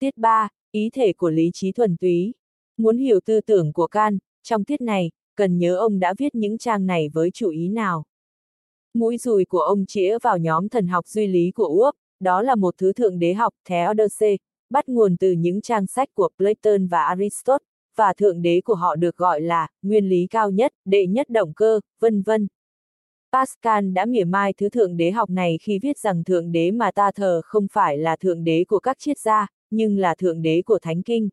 Tiết 3, ý thể của lý trí thuần túy. Muốn hiểu tư tưởng của can, trong tiết này, cần nhớ ông đã viết những trang này với chủ ý nào. Mũi dùi của ông chĩa vào nhóm thần học duy lý của Úc, đó là một thứ thượng đế học, theodice, bắt nguồn từ những trang sách của Platon và Aristotle, và thượng đế của họ được gọi là nguyên lý cao nhất, đệ nhất động cơ, vân vân. Pascal đã mỉa mai thứ thượng đế học này khi viết rằng thượng đế mà ta thờ không phải là thượng đế của các triết gia, nhưng là thượng đế của thánh kinh.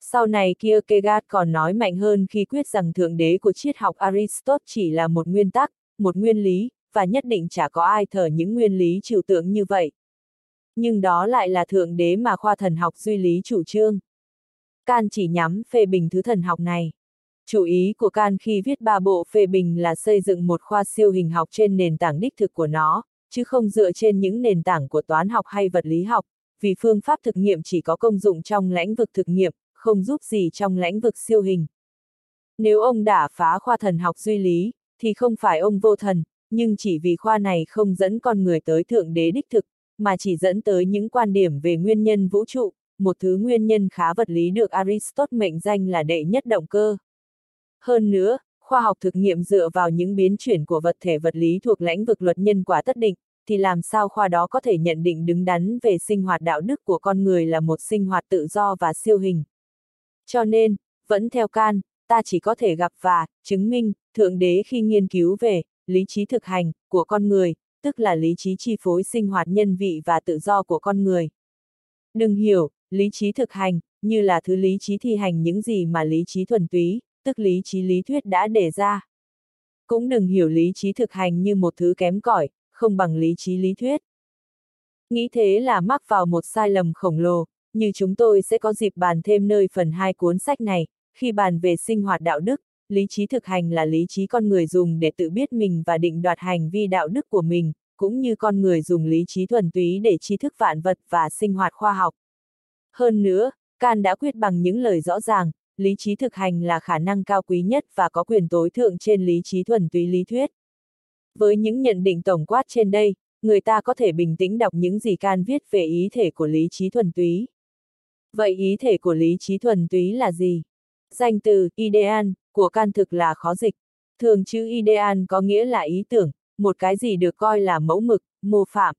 Sau này Kierkegaard còn nói mạnh hơn khi quyết rằng thượng đế của triết học Aristotle chỉ là một nguyên tắc, một nguyên lý, và nhất định chả có ai thờ những nguyên lý trừu tượng như vậy. Nhưng đó lại là thượng đế mà khoa thần học duy lý chủ trương. Can chỉ nhắm phê bình thứ thần học này. Chủ ý của Can khi viết ba bộ phê bình là xây dựng một khoa siêu hình học trên nền tảng đích thực của nó, chứ không dựa trên những nền tảng của toán học hay vật lý học, vì phương pháp thực nghiệm chỉ có công dụng trong lãnh vực thực nghiệm, không giúp gì trong lãnh vực siêu hình. Nếu ông đã phá khoa thần học duy lý, thì không phải ông vô thần, nhưng chỉ vì khoa này không dẫn con người tới thượng đế đích thực, mà chỉ dẫn tới những quan điểm về nguyên nhân vũ trụ, một thứ nguyên nhân khá vật lý được Aristotle mệnh danh là đệ nhất động cơ. Hơn nữa, khoa học thực nghiệm dựa vào những biến chuyển của vật thể vật lý thuộc lãnh vực luật nhân quả tất định, thì làm sao khoa đó có thể nhận định đứng đắn về sinh hoạt đạo đức của con người là một sinh hoạt tự do và siêu hình. Cho nên, vẫn theo can, ta chỉ có thể gặp và chứng minh Thượng đế khi nghiên cứu về lý trí thực hành của con người, tức là lý trí chi phối sinh hoạt nhân vị và tự do của con người. Đừng hiểu, lý trí thực hành, như là thứ lý trí thi hành những gì mà lý trí thuần túy, tức lý trí lý thuyết đã đề ra. Cũng đừng hiểu lý trí thực hành như một thứ kém cỏi, không bằng lý trí lý thuyết. Nghĩ thế là mắc vào một sai lầm khổng lồ, như chúng tôi sẽ có dịp bàn thêm nơi phần hai cuốn sách này, khi bàn về sinh hoạt đạo đức, lý trí thực hành là lý trí con người dùng để tự biết mình và định đoạt hành vi đạo đức của mình, cũng như con người dùng lý trí thuần túy để tri thức vạn vật và sinh hoạt khoa học. Hơn nữa, Can đã quyết bằng những lời rõ ràng, lý trí thực hành là khả năng cao quý nhất và có quyền tối thượng trên lý trí thuần túy lý thuyết. Với những nhận định tổng quát trên đây, người ta có thể bình tĩnh đọc những gì Can viết về ý thể của lý trí thuần túy. Vậy ý thể của lý trí thuần túy là gì? Danh từ, ideal, của can thực là khó dịch. Thường chữ ideal có nghĩa là ý tưởng, một cái gì được coi là mẫu mực, mô phạm.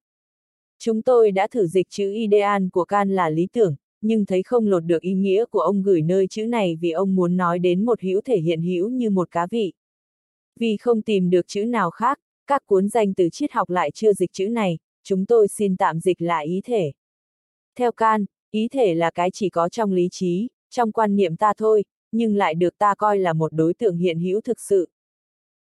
Chúng tôi đã thử dịch chữ ideal của can là lý tưởng, nhưng thấy không lột được ý nghĩa của ông gửi nơi chữ này vì ông muốn nói đến một hữu thể hiện hữu như một cá vị. Vì không tìm được chữ nào khác, các cuốn danh từ triết học lại chưa dịch chữ này, chúng tôi xin tạm dịch là ý thể. Theo can, ý thể là cái chỉ có trong lý trí, trong quan niệm ta thôi, nhưng lại được ta coi là một đối tượng hiện hữu thực sự.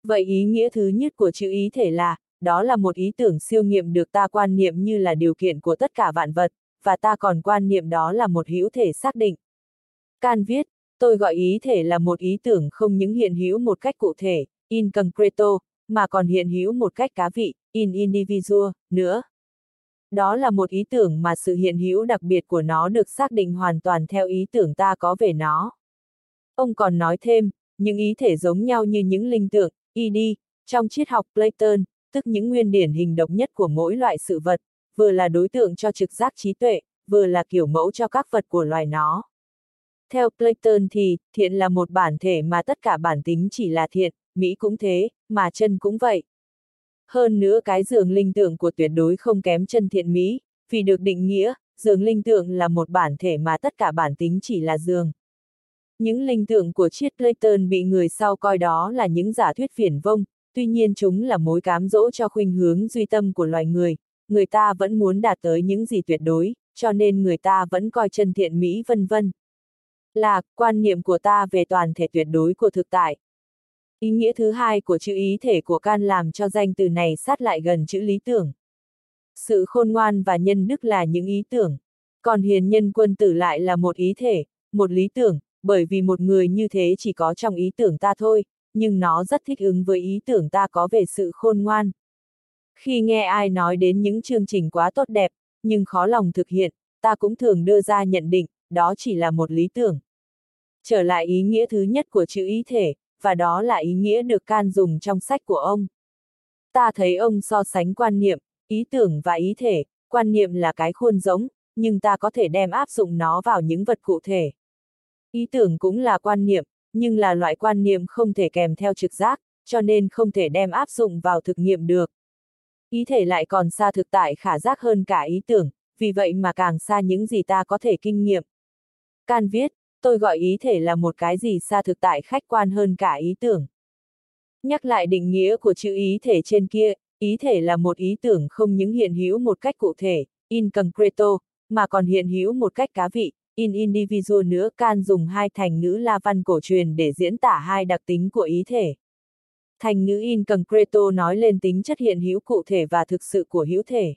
Vậy ý nghĩa thứ nhất của chữ ý thể là, đó là một ý tưởng siêu nghiệm được ta quan niệm như là điều kiện của tất cả vạn vật, và ta còn quan niệm đó là một hữu thể xác định. Can viết, tôi gọi ý thể là một ý tưởng không những hiện hữu một cách cụ thể, in concreto, mà còn hiện hữu một cách cá vị, in individual, nữa. Đó là một ý tưởng mà sự hiện hữu đặc biệt của nó được xác định hoàn toàn theo ý tưởng ta có về nó. Ông còn nói thêm, những ý thể giống nhau như những linh tượng, id, trong triết học Platon, tức những nguyên điển hình độc nhất của mỗi loại sự vật, vừa là đối tượng cho trực giác trí tuệ, vừa là kiểu mẫu cho các vật của loài nó. Theo Platon thì, thiện là một bản thể mà tất cả bản tính chỉ là thiện, Mỹ cũng thế, mà chân cũng vậy. Hơn nữa cái giường linh tượng của tuyệt đối không kém chân thiện Mỹ, vì được định nghĩa, giường linh tượng là một bản thể mà tất cả bản tính chỉ là giường. Những linh tượng của triết Platon bị người sau coi đó là những giả thuyết phiền vông, tuy nhiên chúng là mối cám dỗ cho khuynh hướng duy tâm của loài người, người ta vẫn muốn đạt tới những gì tuyệt đối, cho nên người ta vẫn coi chân thiện mỹ vân vân. Là, quan niệm của ta về toàn thể tuyệt đối của thực tại. Ý nghĩa thứ hai của chữ ý thể của can làm cho danh từ này sát lại gần chữ lý tưởng. Sự khôn ngoan và nhân đức là những ý tưởng, còn hiền nhân quân tử lại là một ý thể, một lý tưởng, bởi vì một người như thế chỉ có trong ý tưởng ta thôi, nhưng nó rất thích ứng với ý tưởng ta có về sự khôn ngoan. Khi nghe ai nói đến những chương trình quá tốt đẹp, nhưng khó lòng thực hiện, ta cũng thường đưa ra nhận định, đó chỉ là một lý tưởng. Trở lại ý nghĩa thứ nhất của chữ ý thể, và đó là ý nghĩa được can dùng trong sách của ông. Ta thấy ông so sánh quan niệm, ý tưởng và ý thể, quan niệm là cái khuôn giống, nhưng ta có thể đem áp dụng nó vào những vật cụ thể. Ý tưởng cũng là quan niệm, nhưng là loại quan niệm không thể kèm theo trực giác, cho nên không thể đem áp dụng vào thực nghiệm được. Ý thể lại còn xa thực tại khả giác hơn cả ý tưởng, vì vậy mà càng xa những gì ta có thể kinh nghiệm. Can viết, tôi gọi ý thể là một cái gì xa thực tại khách quan hơn cả ý tưởng. Nhắc lại định nghĩa của chữ ý thể trên kia, ý thể là một ý tưởng không những hiện hữu một cách cụ thể, in concreto, mà còn hiện hữu một cách cá vị, in individual nữa can dùng hai thành ngữ la văn cổ truyền để diễn tả hai đặc tính của ý thể. Thành ngữ in concreto nói lên tính chất hiện hữu cụ thể và thực sự của hữu thể.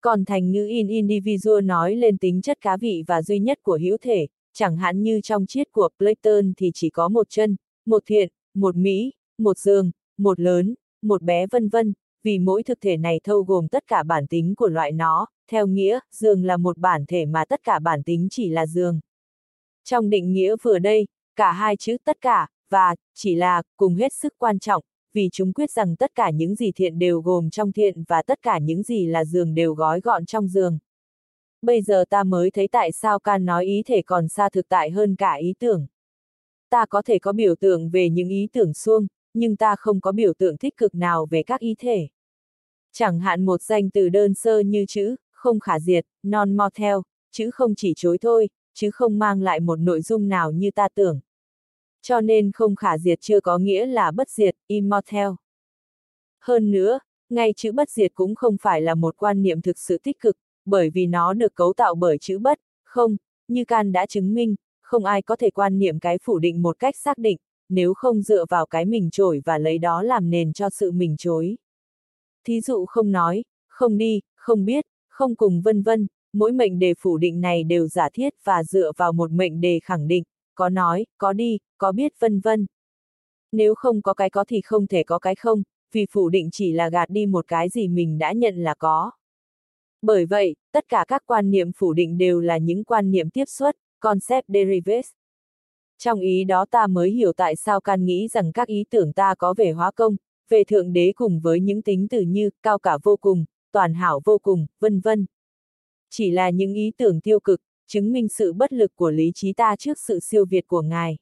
Còn thành ngữ in individual nói lên tính chất cá vị và duy nhất của hữu thể, chẳng hạn như trong chiết của Platon thì chỉ có một chân, một thiện, một mỹ, một dương, một lớn, một bé vân vân, vì mỗi thực thể này thâu gồm tất cả bản tính của loại nó, theo nghĩa, dương là một bản thể mà tất cả bản tính chỉ là dương. Trong định nghĩa vừa đây, cả hai chữ tất cả, và, chỉ là, cùng hết sức quan trọng, vì chúng quyết rằng tất cả những gì thiện đều gồm trong thiện và tất cả những gì là giường đều gói gọn trong giường. Bây giờ ta mới thấy tại sao can nói ý thể còn xa thực tại hơn cả ý tưởng. Ta có thể có biểu tượng về những ý tưởng xuông, nhưng ta không có biểu tượng tích cực nào về các ý thể. Chẳng hạn một danh từ đơn sơ như chữ, không khả diệt, non mortel, chữ không chỉ chối thôi, chứ không mang lại một nội dung nào như ta tưởng. Cho nên không khả diệt chưa có nghĩa là bất diệt, immortal. Hơn nữa, ngay chữ bất diệt cũng không phải là một quan niệm thực sự tích cực, bởi vì nó được cấu tạo bởi chữ bất, không, như Can đã chứng minh, không ai có thể quan niệm cái phủ định một cách xác định, nếu không dựa vào cái mình trổi và lấy đó làm nền cho sự mình chối. Thí dụ không nói, không đi, không biết, không cùng vân vân, mỗi mệnh đề phủ định này đều giả thiết và dựa vào một mệnh đề khẳng định, có nói, có đi, có biết vân vân. Nếu không có cái có thì không thể có cái không, vì phủ định chỉ là gạt đi một cái gì mình đã nhận là có. Bởi vậy, tất cả các quan niệm phủ định đều là những quan niệm tiếp xuất, concept derivatives. Trong ý đó ta mới hiểu tại sao can nghĩ rằng các ý tưởng ta có về hóa công, về thượng đế cùng với những tính từ như cao cả vô cùng, toàn hảo vô cùng, vân vân. Chỉ là những ý tưởng tiêu cực, chứng minh sự bất lực của lý trí ta trước sự siêu việt của Ngài.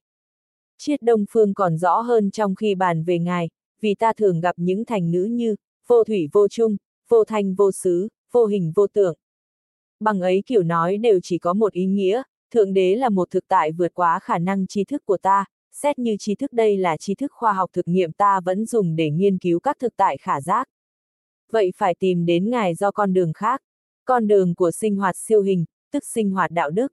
Triết Đông Phương còn rõ hơn trong khi bàn về Ngài, vì ta thường gặp những thành ngữ như, vô thủy vô chung, vô thanh vô xứ, vô hình vô tượng. Bằng ấy kiểu nói đều chỉ có một ý nghĩa, Thượng đế là một thực tại vượt quá khả năng tri thức của ta, xét như tri thức đây là tri thức khoa học thực nghiệm ta vẫn dùng để nghiên cứu các thực tại khả giác. Vậy phải tìm đến ngài do con đường khác, con đường của sinh hoạt siêu hình, tức sinh hoạt đạo đức.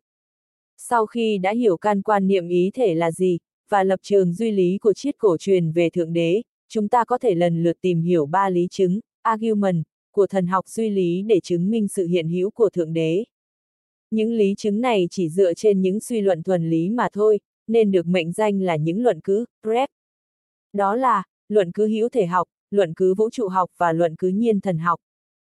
Sau khi đã hiểu can quan niệm ý thể là gì, và lập trường duy lý của triết cổ truyền về Thượng Đế, chúng ta có thể lần lượt tìm hiểu ba lý chứng, argument, của thần học duy lý để chứng minh sự hiện hữu của Thượng Đế. Những lý chứng này chỉ dựa trên những suy luận thuần lý mà thôi, nên được mệnh danh là những luận cứ, prep. Đó là, luận cứ hữu thể học, luận cứ vũ trụ học và luận cứ nhiên thần học.